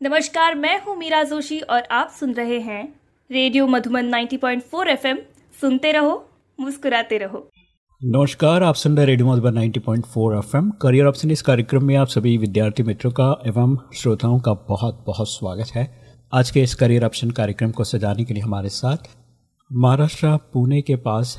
नमस्कार, मैं हूँ मीरा जोशी और आप सुन रहे हैं रेडियो मधुबन 90.4 एफएम। सुनते रहो, मुस्कुराते रहो। नमस्कार, आप सुन रहे radio Madhuban 90.4 FM. Career option इस कार्यक्रम में आप सभी विद्यार्थी मित्रों का एवं श्रोताओं का बहुत बहुत स्वागत है। आज के इस करियर ऑप्शन कार्यक्रम को सजाने के लिए हमारे साथ महाराष्ट्र, पुणे के पास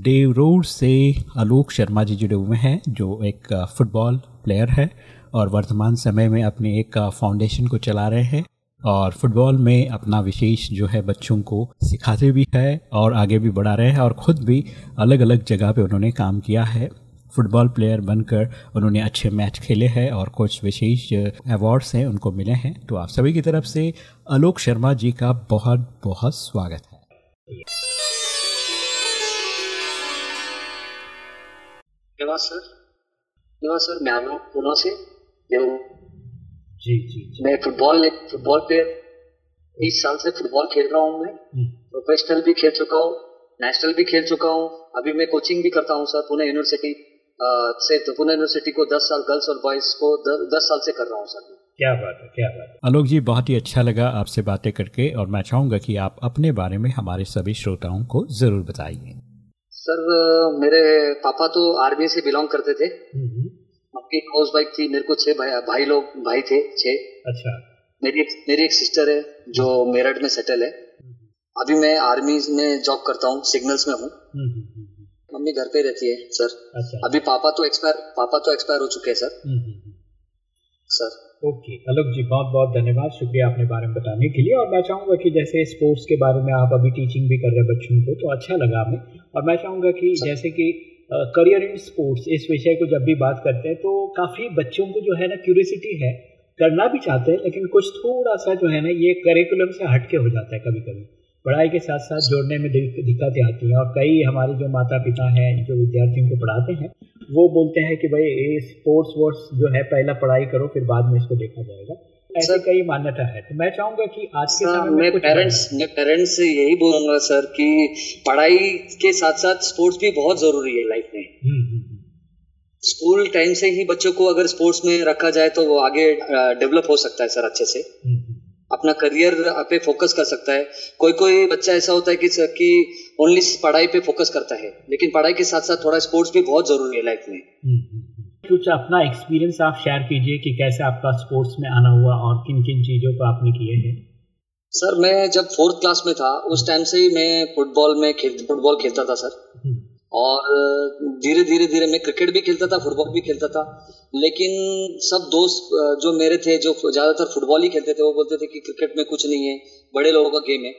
देव रोड से आलोक शर्मा जी जुड़े हुए हैं, जो एक फुटबॉल प्लेयर है। और वर्तमान समय में अपने एक फाउंडेशन को चला रहे हैं और फुटबॉल में अपना विशेष जो है बच्चों को सिखाते भी है और आगे भी बढ़ा रहे हैं और ख़ुद भी अलग अलग जगह पे उन्होंने काम किया है। फुटबॉल प्लेयर बनकर उन्होंने अच्छे मैच खेले हैं और कुछ विशेष अवार्ड्स हैं उनको मिले हैं। तो आप सभी की तरफ़ से आलोक शर्मा जी का बहुत बहुत स्वागत है। सर सर मैं से। जी जी, जी। मैं फुटबॉल फुटबॉल प्लेयर बीस साल से फुटबॉल खेल रहा हूँ मैं। प्रोफेशनल हम्म। भी खेल चुका हूँ नेशनल भी खेल चुका हूँ। अभी मैं कोचिंग भी करता हूँ सर पुणे यूनिवर्सिटी से तो पुणे यूनिवर्सिटी को दस साल गर्ल्स और बॉयज़ को दस साल से कर रहा हूँ सर। क्या बात है क्या बात है। आलोक जी बहुत ही अच्छा लगा आपसे बातें करके और मैं चाहूँगा कि आप अपने बारे में हमारे सभी श्रोताओं को ज़रूर बताइए। सर मेरे पापा तो आर्मी से बिलोंग करते थे। हम्म। आपकी हाउस वाइफ थी मेरे को छह भाई, भाई लोग भाई थे छह। अच्छा। मेरी मेरी एक सिस्टर है जो मेरठ में सेटल है। अभी मैं आर्मी में जॉब करता हूँ सिग्नल्स में हूँ। मम्मी घर पे रहती है सर अच्छा। अभी पापा तो एक्सपायर पापा तो एक्सपायर हो चुके हैं sir sir okay Alok ji बहुत बहुत धन्यवाद। शुक्रिया अपने बारे में बताने के लिए। और मैं चाहूँगा कि जैसे स्पोर्ट्स के बारे में आप अभी टीचिंग भी कर रहे हैं बच्चों को तो अच्छा लगा हमें। और मैं चाहूँगा कि जैसे कि करियर इन स्पोर्ट्स इस विषय को जब भी बात करते हैं तो काफ़ी बच्चों को जो है ना क्यूरियसिटी है, करना भी चाहते हैं, लेकिन कुछ थोड़ा सा जो है ना ये करिकुलम से हटके हो जाता है कभी कभी पढ़ाई के साथ साथ जोड़ने में दिक्कतें आती हैं, और कई हमारे जो माता पिता हैं, जो विद्यार्थियों को पढ़ाते हैं, वो बोलते हैं कि भाई ये स्पोर्ट्स वोर्ट्स जो है, पहला पढ़ाई करो, फिर बाद में इसको देखा जाएगा। ऐसे कई मान्यता है। तो मैं चाहूँगा कि आज के समय में पेरेंट्स मैं पेरेंट्स से यही बोलूँगा सर कि पढ़ाई के साथ साथ स्पोर्ट्स भी बहुत ज़रूरी है लाइफ में। हम्म, हम्म, हम्म। स्कूल टाइम से ही बच्चों को अगर स्पोर्ट्स में रखा जाए तो वो आगे डेवलप हो सकता है सर अच्छे से। अपना करियर पे फोकस कर सकता है। कोई कोई बच्चा ऐसा होता है कि सर कि ओनली पढ़ाई पे फोकस करता है लेकिन पढ़ाई के साथ साथ थोड़ा स्पोर्ट्स भी बहुत ज़रूरी है लाइफ में। कुछ अपना एक्सपीरियंस आप शेयर कीजिए कि कैसे आपका स्पोर्ट्स में आना हुआ और किन किन चीज़ों को आपने किए हैं। सर मैं जब फोर्थ क्लास में था उस टाइम से ही मैं फुटबॉल में खेल फुटबॉल खेलता था सर। हम्म। और धीरे धीरे धीरे मैं क्रिकेट भी खेलता था फुटबॉल भी खेलता था। लेकिन सब दोस्त जो मेरे थे जो ज़्यादातर फुटबॉल ही खेलते थे वो बोलते थे कि क्रिकेट में कुछ नहीं है बड़े लोगों का गेम है।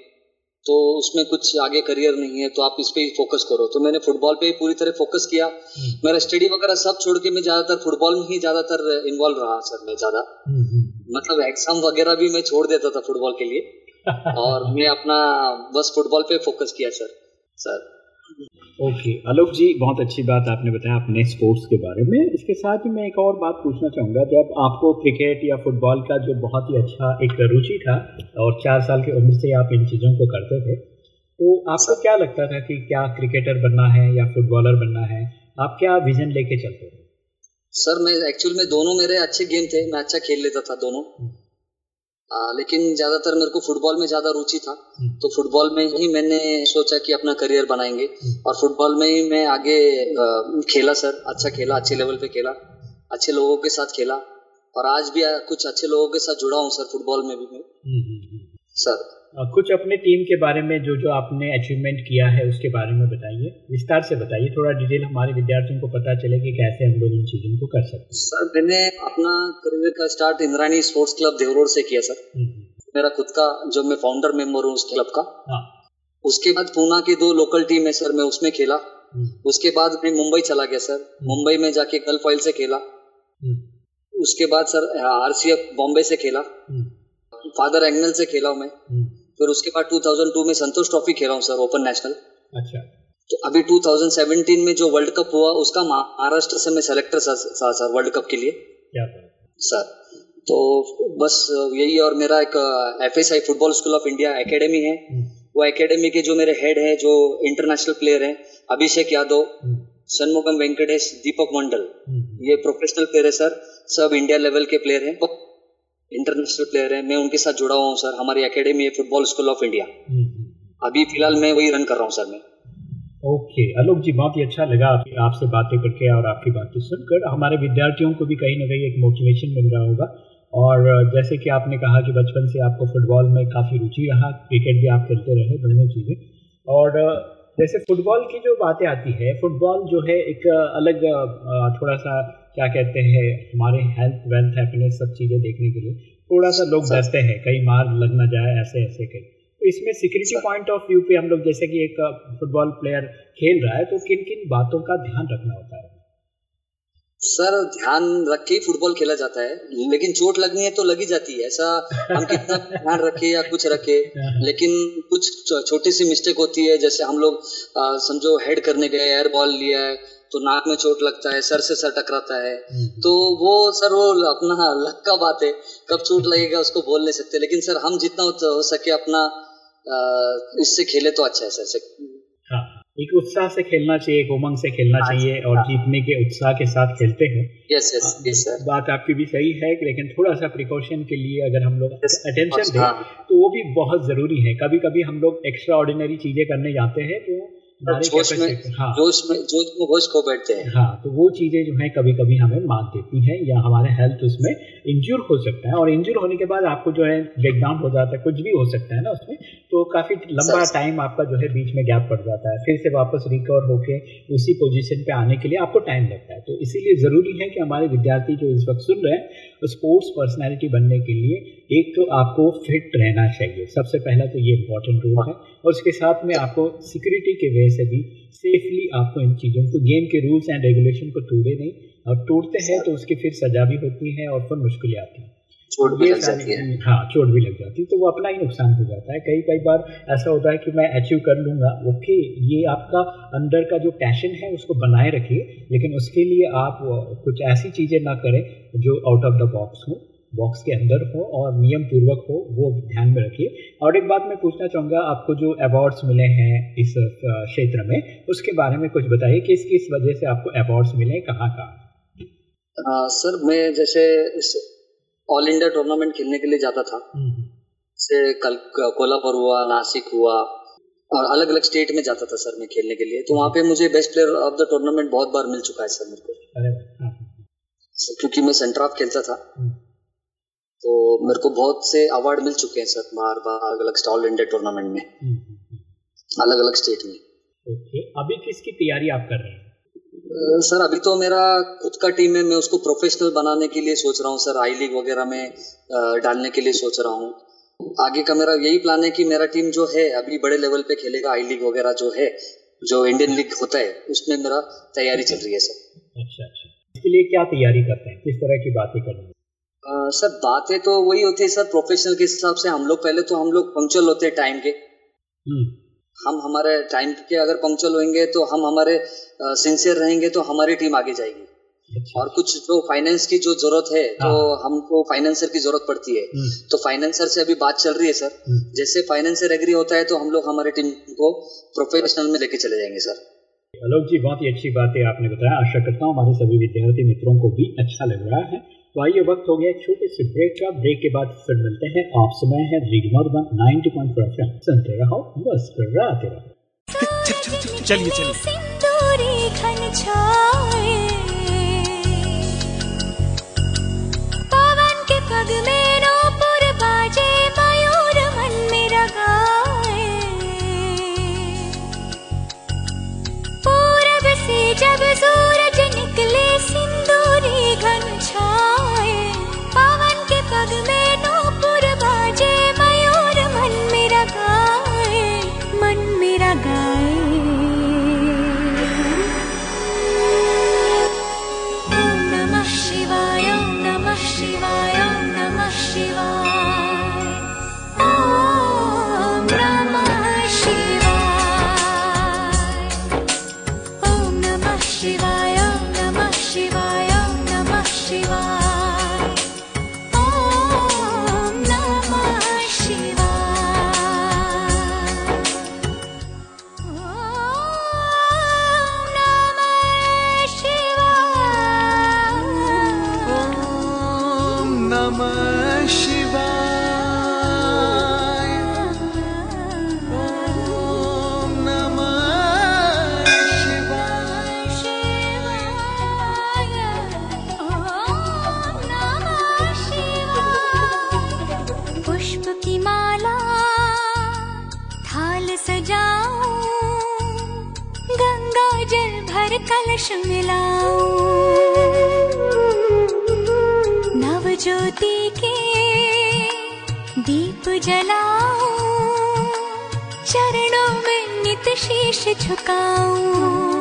तो उसमें कुछ आगे करियर नहीं है तो आप इस पे ही फोकस करो। तो मैंने फुटबॉल पे ही पूरी तरह फोकस किया। हम्म। मेरा स्टडी वगैरह सब छोड़ के मैं ज़्यादातर फुटबॉल में ही ज़्यादातर इन्वॉल्व रहा सर मैं ज़्यादा। हम्म, हम्म, मतलब एग्ज़ाम वगैरह भी मैं छोड़ देता था फुटबॉल के लिए। और मैं अपना बस फुटबॉल पे फोकस किया sir sir. Okay Alok ji बहुत अच्छी बात आपने बताया अपने स्पोर्ट्स के बारे में। इसके साथ ही मैं एक और बात पूछना चाहूँगा जब आपको क्रिकेट या फुटबॉल का जो बहुत ही अच्छा एक रुचि था और चार साल की उम्र से आप इन चीज़ों को करते थे तो आपको क्या लगता था कि क्या क्रिकेटर बनना है या फुटबॉलर बनना है? आप क्या विजन लेके चलते थे? सर मैं एक्चुअल में दोनों मेरे अच्छे गेम थे। मैं अच्छा खेल लेता था दोनों। हम्म। आ, लेकिन ज़्यादातर मेरे को फुटबॉल में ज़्यादा रुचि था। हम्म। तो फुटबॉल में ही मैंने सोचा कि अपना करियर बनाएँगे। हम्म। और फुटबॉल में ही मैं आगे आ, खेला सर अच्छा खेला अच्छे लेवल पे खेला अच्छे लोगों के साथ खेला। और आज भी कुछ अच्छे लोगों के साथ जुड़ा हूँ सर फुटबॉल में भी मैं। हम्म, सर कुछ अपने टीम के बारे में जो जो आपने अचीवमेंट किया है उसके बारे में बताइए। विस्तार से बताइए। थोड़ा डिटेल हमारे विद्यार्थियों को पता चले कि कैसे हम लोग इन चीज़ों को कर सकते हैं। सर मैंने अपना करियर का स्टार्ट इंद्रानी स्पोर्ट्स क्लब देवरोड से किया सर। हम्म, हम्म। मेरा खुद का जो मैं फाउंडर मेंबर हूँ उस क्लब का। हाँ। उसके बाद पूना की दो लोकल टीम है सर मैं उसमें खेला। हम्म। उसके बाद मैं मुंबई चला गया सर। मुंबई में जाके गल्फ ऑयल से खेला। उसके बाद सर आरसीएफ बॉम्बे से खेला। फादर एंगल से खेला मैं। फिर उसके बाद 2002 में संतोष ट्रॉफी खेला हूँ सर ओपन नेशनल अच्छा। तो अभी 2017 में जो वर्ल्ड कप हुआ उसका महाराष्ट्र से मैं सेलेक्टर था सर वर्ल्ड कप के लिए। क्या सर तो बस यही और मेरा एक F S I football school of India academy है। हम्म। वो एकेडमी के जो मेरे हेड है जो इंटरनेशनल प्लेयर हैं अभिषेक यादव सन्मुखम हम्म। वेंकटेश दीपक मंडल। हम्म। ये प्रोफेशनल प्लेयर है सर सब इंडिया लेवल के प्लेयर हैं। इंटरनेशनल प्लेयर है मैं उनके साथ जुड़ा हुआ हूँ सर हमारी एकेडमी है फुटबॉल स्कूल ऑफ़ इंडिया अभी फ़िलहाल मैं वही रन कर रहा हूँ सर मैं. ओके आलोक जी बहुत ही अच्छा लगा आपसे बातें करके और आपकी बातें सुनकर. हमारे विद्यार्थियों को भी कहीं ना कहीं एक मोटिवेशन मिल रहा होगा. और जैसे कि आपने कहा कि बचपन से आपको फुटबॉल में काफ़ी रुचि रहा क्रिकेट भी आप खेलते रहे दोनों चीज़ें. और जैसे फुटबॉल की जो बातें आती है फुटबॉल जो है एक अलग थोड़ा सा क्या कहते हैं हमारे हेल्थ वेल्थ हैप्पीनेस सब चीज़ें देखने के लिए थोड़ा सा लोग डरते हैं कहीं मार लग ना जाए ऐसे ऐसे कहीं। तो इसमें सिक्योरिटी पॉइंट ऑफ़ व्यू पे हम लोग जैसे कि एक फुटबॉल प्लेयर खेल रहा है तो किन किन बातों का ध्यान रखना होता है? सर ध्यान रख के फुटबॉल खेला जाता है लेकिन चोट लगनी है तो लगी जाती है ऐसा हम कितना ध्यान रखे या कुछ रखे। लेकिन कुछ छोटी सी मिस्टेक होती है जैसे हम लोग समझो हेड करने गए एयर बॉल लिया है तो नाक में चोट लगता है सर से सर टकराता है। हम्म। तो वो सर वो अपना लक का बात है कब चोट लगेगा उसको बोल नहीं सकते। लेकिन सर हम जितना हो सके अपना इससे खेले तो अच्छा है सर हाँ। एक उत्साह से खेलना चाहिए एक उमंग से खेलना हाँ, चाहिए और हाँ, जीतने के उत्साह के साथ खेलते हैं। यस यस यस सर बात आपकी भी सही है लेकिन थोड़ा सा प्रिकॉशन के लिए अगर हम लोग अटेंशन दें तो वो भी बहुत ज़रूरी है। कभी कभी हम लोग एक्स्ट्रा ऑर्डिनरी चीज़ें करने जाते हैं तो जोश में हाँ। जोश में जोश में होश खो बैठते हैं। हाँ तो वो चीज़ें जो है कभी कभी हमें मात देती हैं या हमारे हेल्थ उसमें इंजूर हो सकता है। और इंजूर होने के बाद आपको जो है ब्रेकडाउन हो जाता है कुछ भी हो सकता है ना उसमें। तो काफ़ी लंबा टाइम आपका जो है बीच में गैप पड़ जाता है। फिर से वापस रिकवर होके उसी पोजिशन पे आने के लिए आपको टाइम लगता है। तो इसीलिए ज़रूरी है कि हमारे विद्यार्थी जो इस वक्त सुन रहे हैं स्पोर्ट्स पर्सनैलिटी बनने के लिए एक तो आपको फिट रहना चाहिए। सबसे पहला तो ये इम्पोर्टेंट रूल है। और उसके साथ में आपको सिक्योरिटी के वजह से भी सेफली आपको इन चीज़ों को गेम के रूल्स एंड रेगुलेशन को तोड़े नहीं। और तोड़ते हैं तो उसकी फिर सजा भी होती है और फिर मुश्किलें आती हैं। चोट भी लग जाती है। हाँ चोट भी लग जाती है। तो वो अपना ही नुकसान हो जाता है। कई कई बार ऐसा होता है कि मैं अचीव कर लूँगा। ओके ये आपका अंदर का जो पैशन है उसको बनाए रखिए। लेकिन उसके लिए आप कुछ ऐसी चीज़ें ना करें जो आउट ऑफ़ द बॉक्स हो। बॉक्स के अंदर हो और नियम पूर्वक हो वो ध्यान में रखिए। और एक बात मैं पूछना चाहूँगा आपको जो अवार्ड्स मिले हैं इस क्षेत्र में उसके बारे में कुछ बताइए किस किस वजह से आपको अवार्ड्स मिले कहाँ कहाँ? सर मैं जैसे इस ऑल इंडिया टूर्नामेंट खेलने के लिए जाता था। से कल कोल्हापुर हुआ नासिक हुआ और अलग अलग स्टेट में जाता था सर मैं खेलने के लिए। तो वहाँ पे मुझे best player of the tournament बहुत बार मिल चुका है सर मेरे को। हाँ। क्योंकि मैं सेंटर ऑफ़ खेलता था। हम्म। तो मेरे को बहुत से अवार्ड मिल चुके हैं सर बार बार अलग अलग ऑल इंडिया टूर्नामेंट में अलग अलग स्टेट में। ओके अभी किसकी तैयारी आप कर रहे हैं? सर अभी तो मेरा खुद का टीम है मैं उसको प्रोफेशनल बनाने के लिए सोच रहा हूँ सर आई लीग वगैरह में डालने के लिए सोच रहा हूँ। आगे का मेरा यही प्लान है कि मेरा टीम जो है अभी बड़े लेवल पे खेलेगा आई लीग वगैरह जो है जो इंडियन लीग होता है उसमें मेरा तैयारी चल रही है सर। अच्छा अच्छा। इसके लिए क्या तैयारी करते हैं? किस तरह की बातें करनी सर बातें तो वही होती है सर प्रोफेशनल के हिसाब से हम लोग पहले तो हम लोग पंक्चुअल होते हैं टाइम के हम्म। हम हमारे टाइम के अगर पंक्चुअल होंगे तो हम हमारे सिंसियर रहेंगे तो हमारी टीम आगे जाएगी अच्छा। और कुछ जो फाइनेंस की जो ज़रूरत है तो हाँ। हमको फाइनेंसर की ज़रूरत पड़ती है हम्म। तो फाइनेंसर से अभी बात चल रही है सर हम्म। जैसे फाइनेंसर एग्री होता है तो हम लोग हमारी टीम को प्रोफेशनल में लेके चले जाएँगे सर अलोक जी बहुत ही अच्छी बात है आपने बताया आशा करता हूँ हमारे सभी विद्यार्थी मित्रों को भी अच्छा लग रहा है तो आइए वक्त हो गया छोटे से ब्रेक का। ब्रेक के बाद फिर मिलते हैं। आप समय है radio Madhuban ninety point four F सुनते रहो बस कराते रहो। चलिए चलिए। पवन के पग में दीप जलाऊं चरणों में नित शीश झुकाऊं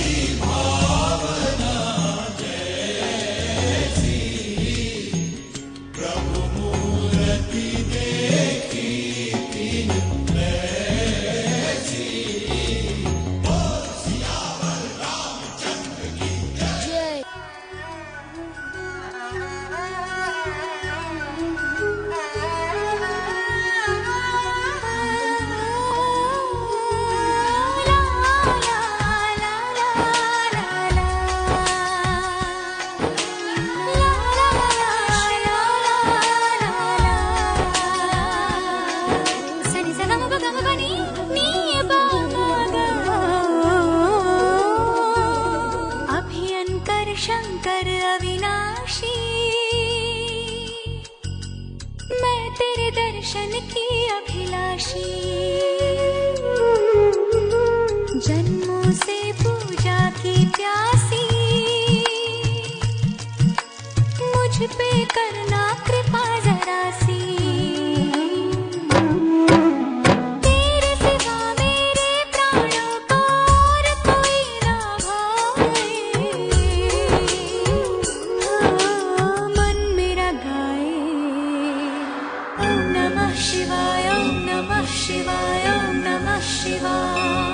शिवाय नमः शिवाय नमः शिवाय।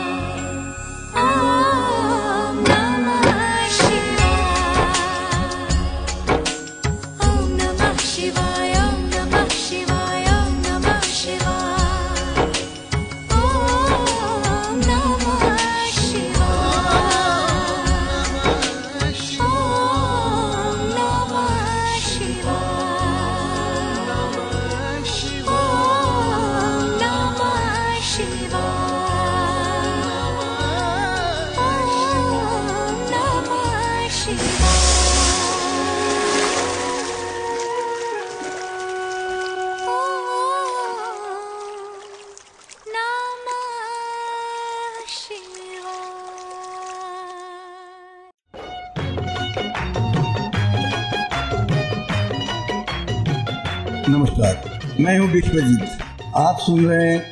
नमस्कार, मैं हूँ विश्वजीत। आप सुन रहे हैं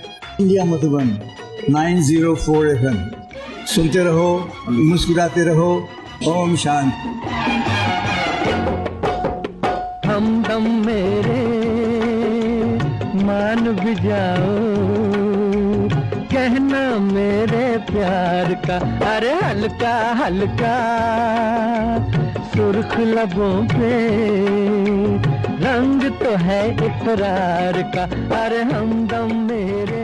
इंडिया मधुबन 904 एफएम। सुनते रहो, मुस्कुराते रहो, ओम शांति। हमदम मेरे, मान भी जाओ। कहना मेरे प्यार का, अरे हल्का हल्का। सुर्ख लबों पे रंग तो है इकरार का अरे हमदम मेरे।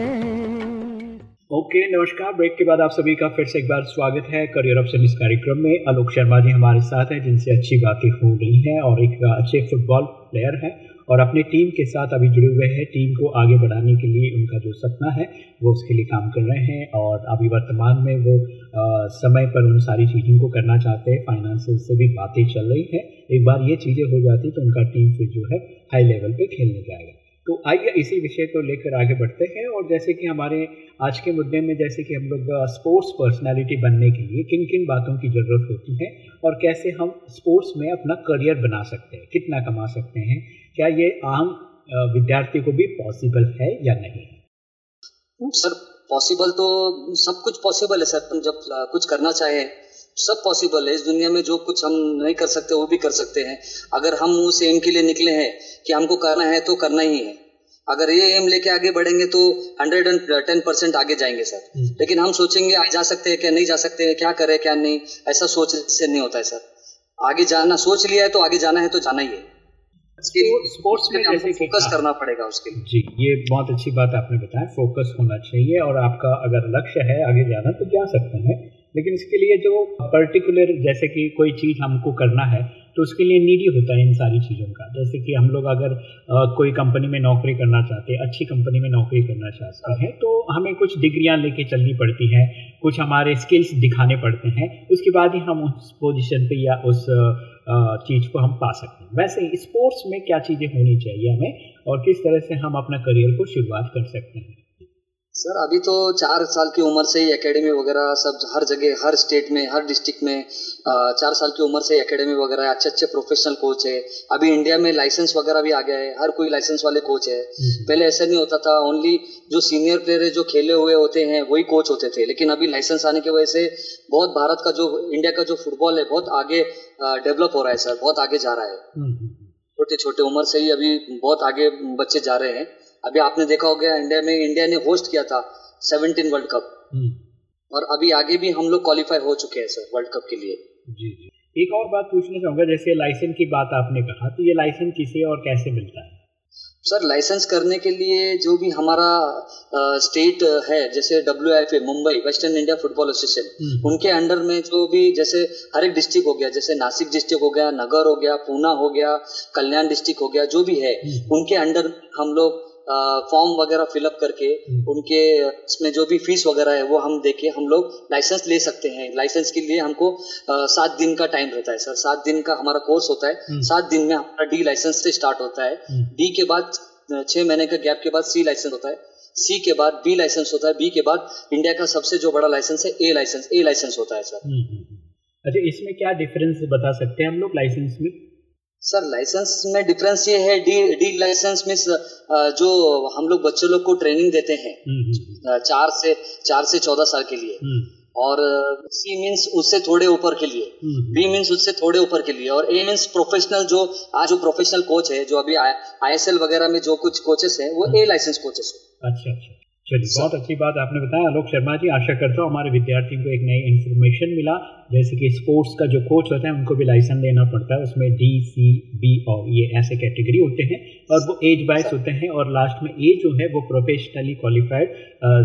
ओके okay, नमस्कार। ब्रेक के बाद आप सभी का फिर से एक बार स्वागत है करियर ऑप्शन इस कार्यक्रम में। आलोक शर्मा जी हमारे साथ हैं जिनसे अच्छी बातें हो रही हैं और एक अच्छे फुटबॉल प्लेयर हैं। और अपनी टीम के साथ अभी जुड़े हुए हैं। टीम को आगे बढ़ाने के लिए उनका जो सपना है वो उसके लिए काम कर रहे हैं और अभी वर्तमान में वो आ, समय पर उन सारी चीज़ों को करना चाहते हैं। फाइनेंस से भी बातें चल रही है। एक बार ये चीज़ें हो जाती तो उनका टीम फिर जो है हाई लेवल पर खेलने जाएगा। तो आइए इसी विषय को लेकर आगे बढ़ते हैं और जैसे कि हमारे आज के मुद्दे में जैसे कि हम लोग स्पोर्ट्स पर्सनालिटी बनने के लिए किन किन बातों की ज़रूरत होती है और कैसे हम स्पोर्ट्स में अपना करियर बना सकते हैं, कितना कमा सकते हैं, क्या ये आम विद्यार्थी को भी पॉसिबल है या नहीं? सर पॉसिबल तो सब कुछ पॉसिबल है सर जब कुछ करना चाहें, सब पॉसिबल है। इस दुनिया में जो कुछ हम नहीं कर सकते, वो भी कर सकते हैं। अगर हम उस एम के लिए निकले हैं कि हमको करना है तो करना ही है। अगर ये एम लेके आगे बढ़ेंगे तो हंड्रेड एंड टेन परसेंट आगे जाएँगे सर। हम्म। लेकिन हम सोचेंगे आज जा सकते हैं क्या नहीं जा सकते हैं क्या करें क्या नहीं? ऐसा सोच से नहीं होता है सर। आगे जाना सोच लिया है तो आगे जाना है तो जाना ही है। स्पोर्ट्स में जैसे फोकस करना पड़ेगा उसके लिए। जी ये बहुत अच्छी बात आपने बताया फोकस होना चाहिए और आपका अगर लक्ष्य है आगे जाना तो जा सकते हैं। लेकिन इसके लिए जो पर्टिकुलर जैसे कि कोई चीज़ हमको करना है तो उसके लिए नीडी होता है इन सारी चीज़ों का। जैसे कि हम लोग अगर आ, कोई कंपनी में नौकरी करना चाहते हैं अच्छी कंपनी में नौकरी करना चाहते हैं। तो हमें कुछ डिग्रियाँ लेके चलनी पड़ती हैं कुछ हमारे स्किल्स दिखाने पड़ते हैं उसके बाद ही हम उस पोजीशन पे या उस चीज़ को हम पा सकते हैं। वैसे स्पोर्ट्स में क्या चीज़ें होनी चाहिए हमें और किस तरह से हम अपना करियर को शुरुआत कर सकते हैं। सर अभी तो चार साल की उम्र से ही एकेडमी वगैरह सब हर जगह हर स्टेट में हर डिस्ट्रिक्ट में चार साल की उम्र से एकेडमी वगैरह अच्छे अच्छे प्रोफेशनल कोच है। अभी इंडिया में लाइसेंस वगैरह भी आ गया है हर कोई लाइसेंस वाले कोच है। हम्म। पहले ऐसा नहीं होता था ओनली जो सीनियर प्लेयर है जो खेले हुए होते हैं वही कोच होते थे। लेकिन अभी लाइसेंस आने की वजह से बहुत भारत का जो इंडिया का जो फुटबॉल है बहुत आगे डेवलप हो रहा है सर बहुत आगे जा रहा है। हम्म, हम्म, छोटे छोटे उम्र से ही अभी बहुत आगे बच्चे जा रहे हैं। अभी आपने देखा हो गया इंडिया में इंडिया ने होस्ट किया था सेवनटीन वर्ल्ड कप और अभी आगे भी हम लोग क्वालिफाई हो चुके हैं सर वर्ल्ड कप के लिए। जी जी। एक और बात पूछना चाहूँगा जैसे लाइसेंस की बात आपने कहा तो ये लाइसेंस किसे और कैसे मिलता है? सर लाइसेंस करने के लिए जो भी हमारा स्टेट है जैसे W F A Mumbai western India football association उनके अंडर में जो भी जैसे हर एक डिस्ट्रिक्ट हो गया जैसे नासिक डिस्ट्रिक्ट हो गया नगर हो गया पूना हो गया कल्याण डिस्ट्रिक्ट हो गया जो भी है हम्म। उनके अंडर हम लोग फॉर्म वगैरह फिलअप करके हम्म। उनके इसमें जो भी फ़ीस वगैरह है वो हम देके हम लोग लाइसेंस ले सकते हैं। लाइसेंस के लिए हमको सात दिन का टाइम रहता है सर सात दिन का हमारा कोर्स होता है। हम्म। सात दिन में हमारा डी लाइसेंस से स्टार्ट होता है। डी हम्म। के बाद छह महीने का गैप के बाद सी लाइसेंस होता है। सी के बाद बी लाइसेंस होता है। बी के बाद इंडिया का सबसे जो बड़ा लाइसेंस है ए लाइसेंस ए लाइसेंस होता है सर अच्छा इसमें क्या डिफरेंस बता सकते हैं हम लोग लाइसेंस में? सर लाइसेंस में डिफरेंस ये है डी डी लाइसेंस मीन्स जो हम लोग बच्चे लोग को ट्रेनिंग देते हैं हम्म, हम्म, हम्म। चार से चार से चौदह साल के लिए। और सी मीन्स उससे थोड़े ऊपर के लिए। बी मीन्स उससे थोड़े ऊपर के लिए। और ए मीन्स प्रोफेशनल जो आज जो प्रोफेशनल कोच है जो अभी आई एस एल वगैरह में जो कुछ कोचेस हैं वो ए लाइसेंस कोचेस है। अच्छा अच्छा। चलिए बहुत अच्छी बात आपने बताया। आलोक शर्मा जी आशा करता हूँ हमारे विद्यार्थियों को एक नई इन्फॉर्मेशन मिला। जैसे कि स्पोर्ट्स का जो कोच होता है उनको भी लाइसेंस लेना पड़ता है। उसमें डी सी बी और ये ऐसे कैटेगरी होते हैं और वो एज बाइस होते हैं और लास्ट में ए जो है वो प्रोफेशनली क्वालिफाइड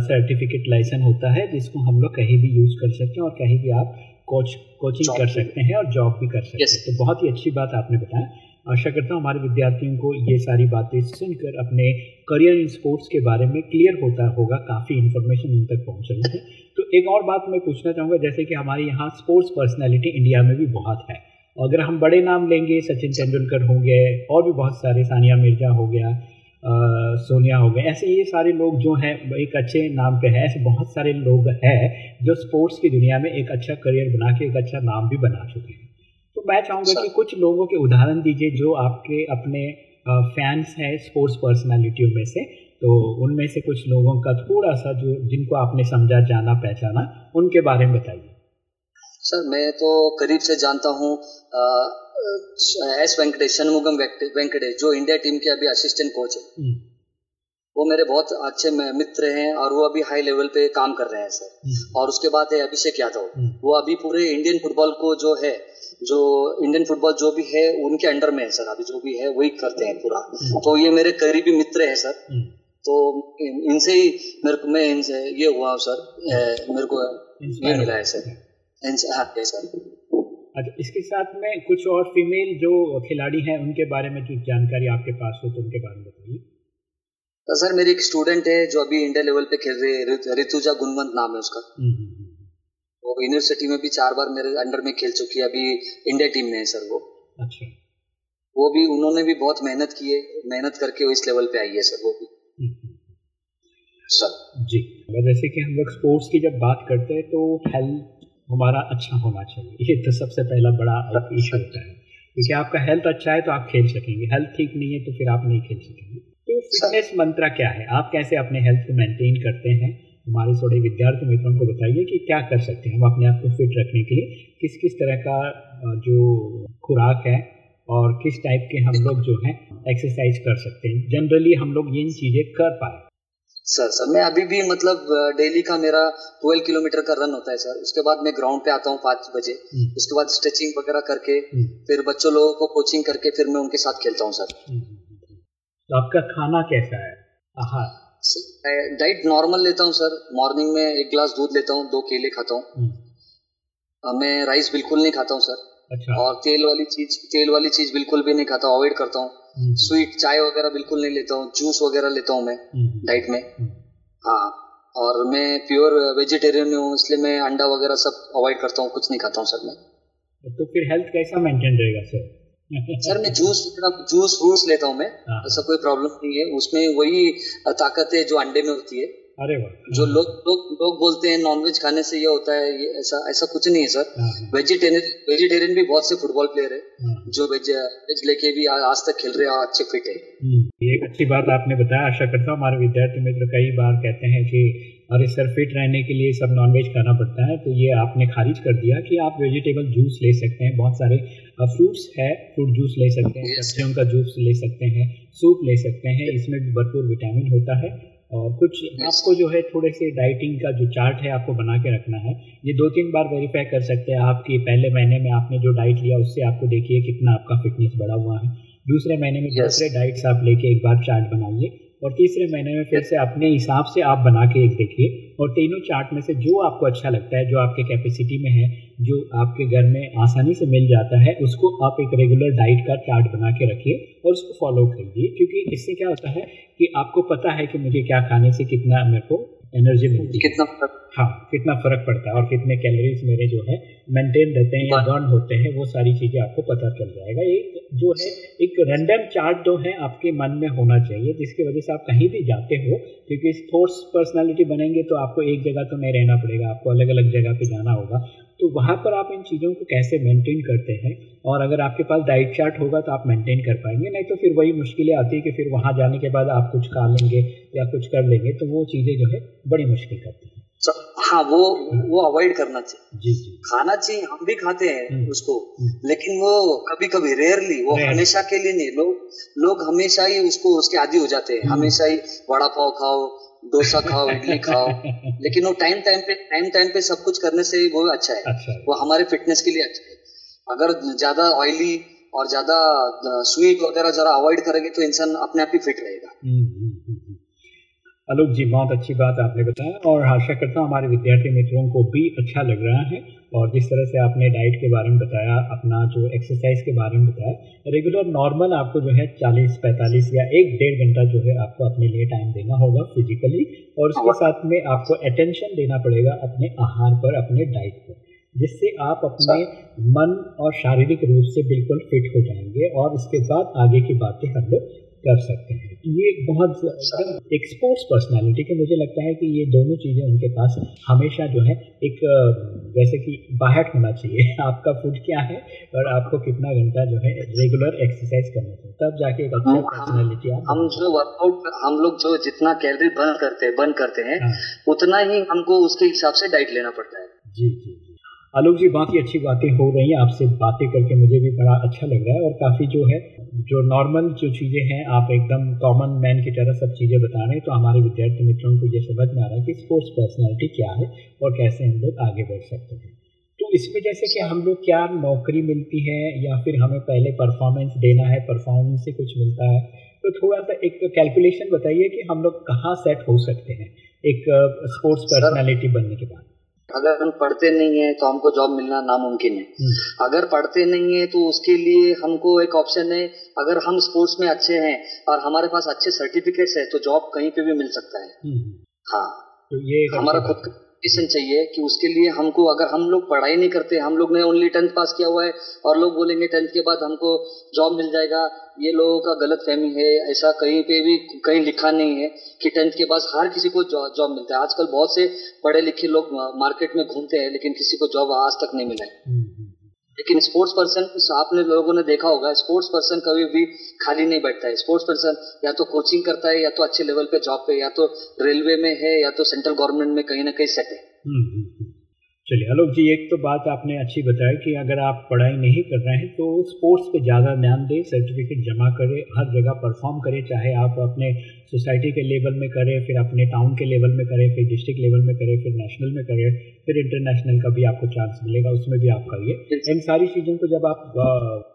सर्टिफिकेट लाइसेंस होता है जिसको हम लोग कहीं भी यूज़ कर सकते हैं और कहीं भी आप कोच कोचिंग कर सकते हैं और जॉब भी कर सकते हैं। तो बहुत ही अच्छी बात आपने बताया। आशा करता हूँ हमारे विद्यार्थियों को ये सारी बातें सुनकर अपने करियर इन स्पोर्ट्स के बारे में क्लियर होता होगा काफ़ी इन्फॉर्मेशन उन तक पहुँच रही है तो एक और बात मैं पूछना चाहूँगा जैसे कि हमारे यहाँ स्पोर्ट्स पर्सनैलिटी इंडिया में भी बहुत है। अगर हम बड़े नाम लेंगे सचिन तेंदुलकर हो गए और भी बहुत सारे सानिया मिर्ज़ा हो गया आ, सोनिया हो गए ऐसे ये सारे लोग जो हैं एक अच्छे नाम पे हैं ऐसे बहुत सारे लोग हैं जो स्पोर्ट्स की दुनिया में एक अच्छा करियर बना के एक अच्छा नाम भी बना चुके हैं। मैं चाहूँगा कि कुछ लोगों के उदाहरण दीजिए जो आपके अपने फैंस हैं स्पोर्ट्स पर्सनालिटियों में से तो उनमें से कुछ लोगों का थोड़ा सा जो जिनको आपने समझा जाना पहचाना उनके बारे में बताइए सर मैं तो करीब से जानता हूँ एस वेंकटेश शनमुगम वेंकटेश जो इंडिया टीम के अभी असिस्टेंट कोच है। वो मेरे बहुत अच्छे मित्र हैं और वो अभी हाई लेवल पे काम कर रहे हैं सर हम्म। और उसके बाद है अभिषेक यादव हम्म। वो अभी पूरे इंडियन फुटबॉल को जो है जो इंडियन फुटबॉल जो भी है उनके अंडर में है सर अभी जो भी है वही करते हैं पूरा। तो ये मेरे करीबी मित्र है सर हम्म। तो इनसे ही मेरे को मैं इनसे ये हुआ सर मेरे को ये मिला है सर इनसे हाँ सर अच्छा इसके साथ में कुछ और फीमेल जो खिलाड़ी हैं उनके बारे में जो जानकारी आपके पास हो तो उनके बारे में बताइए तो सर मेरी एक स्टूडेंट है जो अभी इंडिया लेवल पे खेल रही है ऋतुजा गुणवंत नाम है उसका हम्म, हम्म। वो यूनिवर्सिटी में भी चार बार मेरे अंडर में खेल चुकी है अभी इंडिया टीम में है सर वो। अच्छा। वो भी उन्होंने भी बहुत मेहनत की है मेहनत करके वो इस लेवल पे आई है सर वो भी। सर। जी जैसे कि हम लोग स्पोर्ट्स की जब बात करते हैं तो हेल्थ हमारा अच्छा होना चाहिए। ये तो सबसे पहला बड़ा इशू होता है। क्योंकि आपका हेल्थ अच्छा है तो आप खेल सकेंगे। हेल्थ ठीक नहीं है तो फिर आप नहीं खेल सकेंगे। तो फिटनेस मंत्रा क्या है? आप कैसे अपने हेल्थ को मेंटेन करते हैं? हमारे थोड़े विद्यार्थी मित्रों को बताइए कि क्या कर सकते हैं हम अपने आप को फिट रखने के लिए। किस किस तरह का जो खुराक है और किस टाइप के हम लोग जो है एक्सरसाइज कर सकते हैं। जनरली हम लोग ये चीज़ें कर पाए। सर सर मैं अभी भी मतलब डेली का मेरा 12 किलोमीटर का रन होता है सर उसके बाद मैं ग्राउंड पे आता हूँ पाँच बजे। हम्म। उसके बाद स्ट्रेचिंग वगैरह करके हम्म। फिर बच्चों लोगों को कोचिंग करके फिर मैं उनके साथ खेलता हूँ सर तो आपका खाना कैसा है? आहार? डाइट नॉर्मल लेता हूँ सर मॉर्निंग में एक गिलास दूध लेता हूँ दो केले खाता हूँ। हम्म, मैं राइस बिल्कुल नहीं खाता हूँ सर अच्छा। और तेल वाली चीज़ तेल वाली चीज़ बिल्कुल भी नहीं खाता अवॉइड करता हूँ। हम्म, स्वीट चाय वगैरह बिल्कुल नहीं लेता हूँ जूस वगैरह लेता हूँ मैं हम्म, डाइट में। हम्म, हाँ और मैं प्योर वेजिटेरियन हूँ इसलिए मैं अंडा वगैरह सब अवॉइड करता हूँ कुछ नहीं खाता हूँ सर मैं। तो फिर हेल्थ कैसा मेंटेन रहेगा सर सर मैं जूस जूस फ्रूट्स लेता हूँ मैं हाँ। ऐसा कोई प्रॉब्लम नहीं है। उसमें वही ताकत है जो अंडे में होती है। अरे जो लोग लोग लोग बोलते हैं नॉनवेज खाने से ये होता है ये ऐसा ऐसा कुछ नहीं है सर। हाँ, हाँ, वेजिटेरियन वेजिटेरियन भी बहुत से फुटबॉल प्लेयर है। जो वेज वेज लेके भी आ- आज तक खेल रहे हैं अच्छे फिट है। हम्म, ये एक अच्छी बात आपने बताया। आशा करता हूँ हमारे विद्यार्थी मित्र कई बार कहते हैं कि अरे सर फिट रहने के लिए सब नॉनवेज खाना पड़ता है तो ये आपने खारिज कर दिया कि आप वेजिटेबल जूस ले सकते हैं। बहुत सारे फ्रूट्स है फ्रूट जूस ले सकते हैं. सब्जियों का जूस ले सकते हैं सूप ले सकते हैं इसमें भरपूर विटामिन होता है। और कुछ आपको जो है थोड़े से डाइटिंग का जो चार्ट है आपको बना के रखना है। ये दो तीन बार वेरीफाई कर सकते हैं आपकी पहले महीने में आपने जो डाइट लिया उससे आपको देखिए कितना आपका फिटनेस बढ़ा हुआ है। दूसरे महीने में दूसरे डाइट्स आप लेके एक बार चार्ट बनाइए। और तीसरे महीने में फिर से अपने हिसाब से आप बना के एक देखिए और तीनों चार्ट में से जो आपको अच्छा लगता है, जो आपके कैपेसिटी में है, जो आपके घर में आसानी से मिल जाता है, उसको आप एक रेगुलर डाइट का चार्ट बना के रखिए और उसको फॉलो करिए। क्योंकि इससे क्या होता है कि आपको पता है कि मुझे क्या खाने से कितना मेरे को एनर्जी मिलती है कितना फ़र्क हाँ कितना फ़र्क पड़ता है और कितने कैलोरीज मेरे जो है मेंटेन रहते हैं या बर्न होते हैं वो सारी चीज़ें आपको पता चल जाएगा। एक जो है एक रैंडम चार्ट जो है आपके मन में होना चाहिए जिसकी वजह से आप कहीं भी जाते हो क्योंकि स्पोर्ट्स पर्सनैलिटी बनेंगे तो आपको एक जगह तो नहीं रहना पड़ेगा आपको अलग अलग जगह पे जाना होगा। तो वहाँ पर आप इन चीज़ों को कैसे मेंटेन करते हैं? और अगर आपके पास डाइट चार्ट होगा तो आप मेंटेन कर पाएँगे नहीं तो फिर वही मुश्किलें आती है कि फिर वहाँ जाने के बाद आप कुछ खा लेंगे या कुछ कर लेंगे तो वो चीज़ें जो है बड़ी मुश्किल करती हैं। हाँ वो वो अवॉइड करना चाहिए। जी जी। खाना चाहिए हम भी खाते हैं हम्म। उसको हम्म। लेकिन वो कभी कभी रेयरली वो हमेशा के लिए नहीं लोग लोग हमेशा ही उसको उसके आदि हो जाते हैं। हम्म। हमेशा ही वड़ा पाव खाओ डोसा खाओ इडली खाओ। लेकिन वो टाइम टाइम पे टाइम टाइम पे सब कुछ करने से वो अच्छा है। अच्छा वो हमारे फिटनेस के लिए अच्छा है। अगर ज़्यादा ऑयली और ज़्यादा स्वीट वगैरह जरा अवॉइड करेंगे तो इंसान अपने आप ही फिट रहेगा। आलोक जी बहुत अच्छी बात आपने बताया और आशा करता हूँ हमारे विद्यार्थी मित्रों को भी अच्छा लग रहा है और जिस तरह से आपने डाइट के बारे में बताया अपना जो एक्सरसाइज के बारे में बताया रेगुलर नॉर्मल आपको जो है 40 45 या एक डेढ़ घंटा जो है आपको अपने लिए टाइम देना होगा फिजिकली और उसके साथ में आपको अटेंशन देना पड़ेगा अपने आहार पर अपने डाइट पर जिससे आप अपने मन और शारीरिक रूप से बिल्कुल फिट हो जाएँगे और इसके बाद आगे की बातें हम लोग कर सकते हैं। ये बहुत एक स्पोर्ट्स पर्सनालिटी के मुझे लगता है कि ये दोनों चीज़ें उनके पास हमेशा जो है एक जैसे कि बाहर होना चाहिए। आपका फ़ूड क्या है और आपको कितना घंटा जो है रेगुलर एक्सरसाइज करना चाहिए। तब जाके एक अच्छा हम- आप हम जो वर्कआउट हम लोग जो जितना कैलोरी बर्न करते हैं बर्न करते हैं हाँ। उतना ही हमको उसके हिसाब से डाइट लेना पड़ता है। जी जी। आलोक जी बहुत ही अच्छी बातें हो रही हैं। आपसे बातें करके मुझे भी बड़ा अच्छा लग रहा है और काफ़ी जो है जो नॉर्मल जो चीज़ें हैं आप एकदम कॉमन मैन की तरह सब चीज़ें बता रहे हैं। तो हमारे विद्यार्थी मित्रों को ये समझ में आ रहा है कि स्पोर्ट्स पर्सनैलिटी क्या है और कैसे हम लोग आगे बढ़ सकते हैं। तो इसमें जैसे कि हम लोग क्या नौकरी मिलती है या फिर हमें पहले परफॉर्मेंस देना है परफॉर्मेंस से कुछ मिलता है तो थोड़ा सा एक कैलकुलेशन बताइए कि हम लोग कहाँ सेट हो सकते हैं एक स्पोर्ट्स पर्सनालिटी बनने के बाद। अगर हम पढ़ते नहीं है तो हमको जॉब मिलना नामुमकिन है। अगर पढ़ते नहीं है तो उसके लिए हमको एक ऑप्शन है अगर हम स्पोर्ट्स में अच्छे हैं और हमारे पास अच्छे सर्टिफिकेट्स है तो जॉब कहीं पे भी मिल सकता है। हम्म, हाँ। तो ये हमारा खुद का एजुकेशन चाहिए कि उसके लिए हमको अगर हम लोग पढ़ाई नहीं करते हम लोग ने ओनली टेंथ पास किया हुआ है और लोग बोलेंगे टेंथ के बाद हमको जॉब मिल जाएगा ये लोगों का गलत फहमी है ऐसा कहीं पे भी कहीं लिखा नहीं है कि टेंथ के बाद हर किसी को जॉब मिलता है। आजकल बहुत से पढ़े लिखे लोग मार्केट में घूमते हैं लेकिन किसी को जॉब आज तक नहीं मिला है। हम्म, हम्म, लेकिन स्पोर्ट्स पर्सन आपने लोगों ने देखा होगा स्पोर्ट्स पर्सन कभी भी खाली नहीं बैठता है स्पोर्ट्स पर्सन या तो कोचिंग करता है या तो अच्छे लेवल पे जॉब पे या तो रेलवे में है या तो सेंट्रल गवर्नमेंट में कहीं ना कहीं सेट है हम्म, हम्म, हम्म। चलिए आलोक जी एक तो बात आपने अच्छी बताई कि अगर आप पढ़ाई नहीं कर रहे हैं तो स्पोर्ट्स पे ज़्यादा ध्यान दें सर्टिफिकेट जमा करें हर जगह परफॉर्म करें चाहे आप अपने सोसाइटी के लेवल में करें फिर अपने टाउन के लेवल में करें फिर डिस्ट्रिक्ट लेवल में करें फिर नेशनल में करें फिर इंटरनेशनल का भी आपको चांस मिलेगा उसमें भी आपका ये इन सारी चीज़ों को जब आप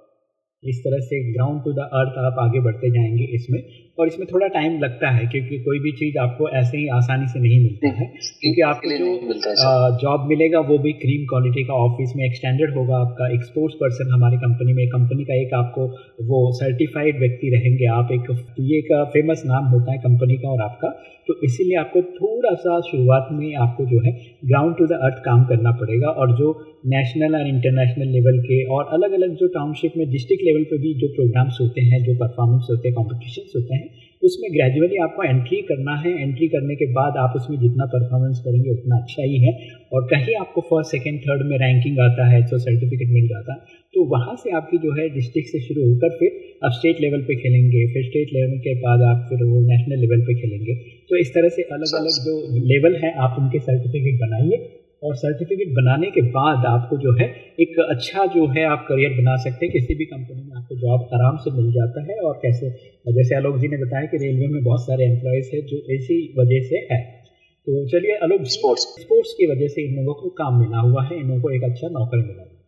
इस तरह से ग्राउंड टू द अर्थ आप आगे बढ़ते जाएँगे इसमें। और इसमें थोड़ा टाइम लगता है क्योंकि कोई भी चीज़ आपको ऐसे ही आसानी से नहीं मिलती है। क्योंकि आपको जो मिलता है जॉब मिलेगा वो भी क्रीम क्वालिटी का ऑफ़िस में एक्सटेंडेड होगा आपका एक स्पोर्ट्स पर्सन हमारी कंपनी में कंपनी का एक आपको वो सर्टिफाइड व्यक्ति रहेंगे। आप एक ये एक फ़ेमस नाम होता है कंपनी का और आपका। तो इसीलिए आपको थोड़ा सा शुरुआत में आपको जो है ग्राउंड टू द अर्थ काम करना पड़ेगा। और जो नेशनल और इंटरनेशनल लेवल के और अलग अलग जो टाउनशिप में डिस्ट्रिक्ट लेवल पे भी जो प्रोग्राम्स होते हैं जो परफॉर्मेंस होते हैं कॉम्पिटिशन्स होते हैं उसमें ग्रेजुअली आपको एंट्री करना है। एंट्री करने के बाद आप उसमें जितना परफॉर्मेंस करेंगे उतना अच्छा ही है। और कहीं आपको फ़र्स्ट सेकेंड थर्ड में रैंकिंग आता है तो सर्टिफिकेट मिल जाता है। तो वहाँ से आपकी जो है डिस्ट्रिक्ट से शुरू होकर फिर आप स्टेट लेवल पे खेलेंगे। फिर स्टेट लेवल के बाद आप फिर वो नेशनल लेवल पे खेलेंगे। तो इस तरह से अलग अलग जो लेवल है आप उनके सर्टिफिकेट बनाइए। और सर्टिफिकेट बनाने के बाद आपको जो है एक अच्छा जो है आप करियर बना सकते हैं किसी भी कंपनी में आपको जॉब आराम से मिल जाता है और कैसे जैसे आलोक जी ने बताया कि रेलवे में बहुत सारे एम्प्लॉयज़ है जो इसी वजह से है। तो चलिए आलोक स्पोर्ट्स स्पोर्ट्स की वजह से इन लोगों को काम मिला हुआ है इन लोगों को एक अच्छा नौकरी मिला हुआ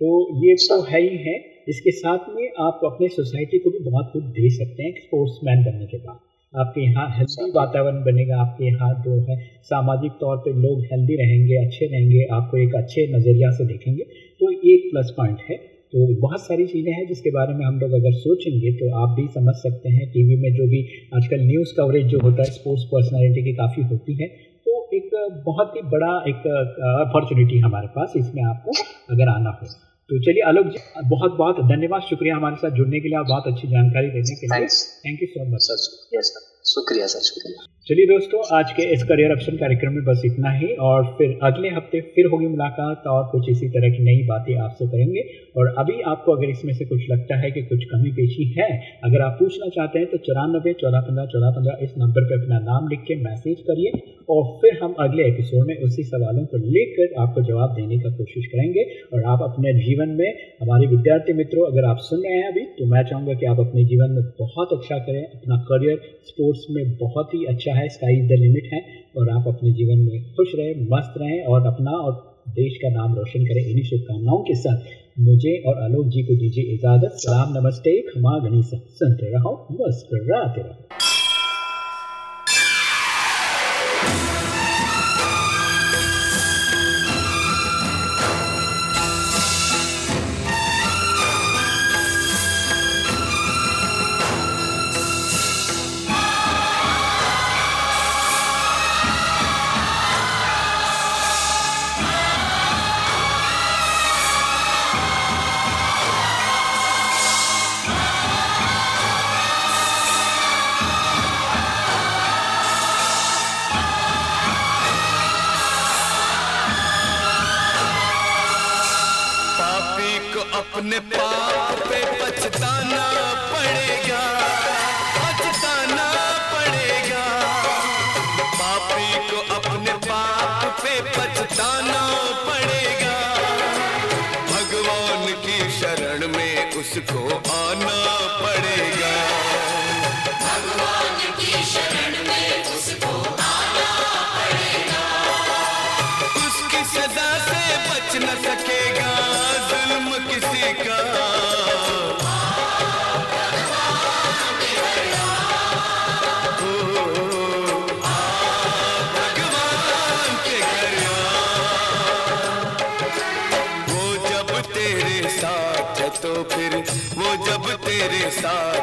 तो ये तो है ही है इसके साथ में आप अपने सोसाइटी को भी बहुत कुछ दे सकते हैं स्पोर्ट्समैन बनने के बाद। आपके यहाँ हेल्दी वातावरण बनेगा, आपके यहाँ जो है सामाजिक तौर पे लोग हेल्दी रहेंगे, अच्छे रहेंगे, आपको एक अच्छे नज़रिया से देखेंगे तो ये एक प्लस पॉइंट है। तो बहुत सारी चीज़ें हैं जिसके बारे में हम लोग अगर सोचेंगे तो आप भी समझ सकते हैं, टीवी में जो भी आजकल न्यूज़ कवरेज जो होता है स्पोर्ट्स पर्सनैलिटी की काफ़ी होती है तो एक बहुत ही बड़ा एक अपॉर्चुनिटी हमारे पास, इसमें आपको अगर आना हो। तो चलिए आलोक जी बहुत बहुत धन्यवाद शुक्रिया हमारे साथ जुड़ने के लिए और बहुत अच्छी जानकारी देने के लिए। Thank you so much sir yes sir शुक्रिया सर, शुक्रिया। चलिए दोस्तों, आज के इस करियर ऑप्शन कार्यक्रम में बस इतना ही, और फिर अगले हफ़्ते फिर होगी मुलाकात और कुछ इसी तरह की नई बातें आपसे करेंगे। और अभी आपको अगर इसमें से कुछ लगता है कि कुछ कमी पेशी है, अगर आप पूछना चाहते हैं तो चौरानबे चौदह पंद्रह चौदह पंद्रह इस नंबर पर अपना नाम लिख के मैसेज करिए, और फिर हम अगले एपिसोड में उसी सवालों को लेकर आपको जवाब देने का कोशिश करेंगे। और आप अपने जीवन में, हमारे विद्यार्थी मित्रों, अगर आप सुन रहे हैं अभी तो मैं चाहूँगा कि आप अपने जीवन में बहुत अच्छा करें, अपना करियर स्पोर्ट्स में बहुत ही अच्छा है स्काई द लिमिट है, और आप अपने जीवन में खुश रहें, मस्त रहें, और अपना और देश का नाम रोशन करें इन्हीं शुभकामनाओं के साथ। मुझे और आलोक जी को दीजिए इजाज़त। सलाम, नमस्ते, खमा गणिसा सुनते रहो, मुस्कराते रहो। तो